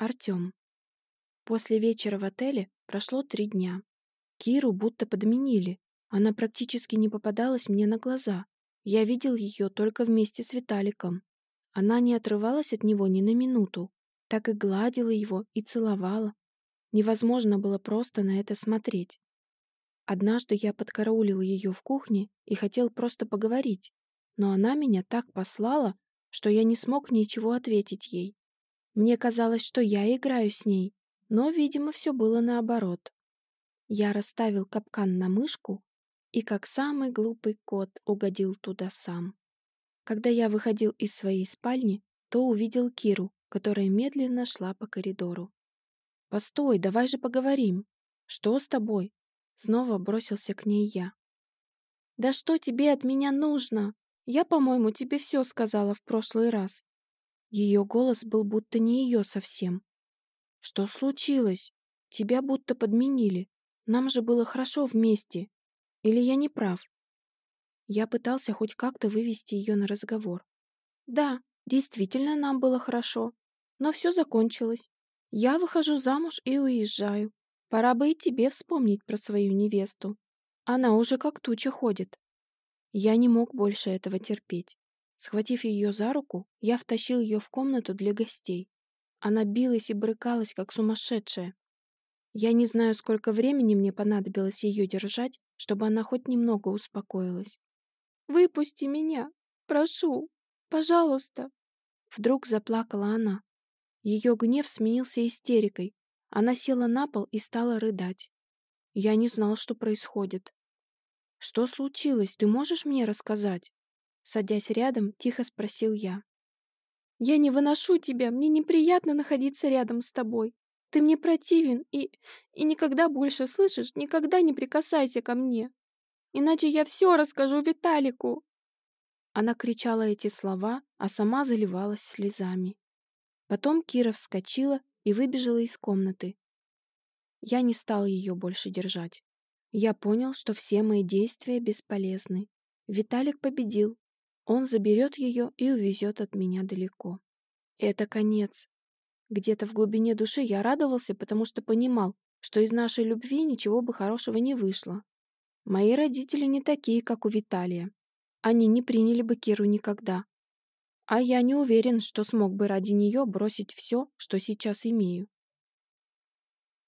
Артём. После вечера в отеле прошло три дня. Киру будто подменили. Она практически не попадалась мне на глаза. Я видел ее только вместе с Виталиком. Она не отрывалась от него ни на минуту. Так и гладила его и целовала. Невозможно было просто на это смотреть. Однажды я подкараулил ее в кухне и хотел просто поговорить, но она меня так послала, что я не смог ничего ответить ей. Мне казалось, что я играю с ней, но, видимо, все было наоборот. Я расставил капкан на мышку и, как самый глупый кот, угодил туда сам. Когда я выходил из своей спальни, то увидел Киру, которая медленно шла по коридору. «Постой, давай же поговорим. Что с тобой?» Снова бросился к ней я. «Да что тебе от меня нужно? Я, по-моему, тебе все сказала в прошлый раз. Ее голос был будто не ее совсем. «Что случилось? Тебя будто подменили. Нам же было хорошо вместе. Или я не прав?» Я пытался хоть как-то вывести ее на разговор. «Да, действительно нам было хорошо. Но все закончилось. Я выхожу замуж и уезжаю. Пора бы и тебе вспомнить про свою невесту. Она уже как туча ходит». Я не мог больше этого терпеть. Схватив ее за руку, я втащил ее в комнату для гостей. Она билась и брыкалась, как сумасшедшая. Я не знаю, сколько времени мне понадобилось ее держать, чтобы она хоть немного успокоилась. «Выпусти меня! Прошу! Пожалуйста!» Вдруг заплакала она. Ее гнев сменился истерикой. Она села на пол и стала рыдать. Я не знал, что происходит. «Что случилось? Ты можешь мне рассказать?» Садясь рядом, тихо спросил я. «Я не выношу тебя, мне неприятно находиться рядом с тобой. Ты мне противен и... и никогда больше, слышишь, никогда не прикасайся ко мне. Иначе я все расскажу Виталику!» Она кричала эти слова, а сама заливалась слезами. Потом Кира вскочила и выбежала из комнаты. Я не стал ее больше держать. Я понял, что все мои действия бесполезны. Виталик победил, он заберет ее и увезет от меня далеко. Это конец. Где-то в глубине души я радовался, потому что понимал, что из нашей любви ничего бы хорошего не вышло. Мои родители не такие, как у Виталия. Они не приняли бы Киру никогда. А я не уверен, что смог бы ради нее бросить все, что сейчас имею.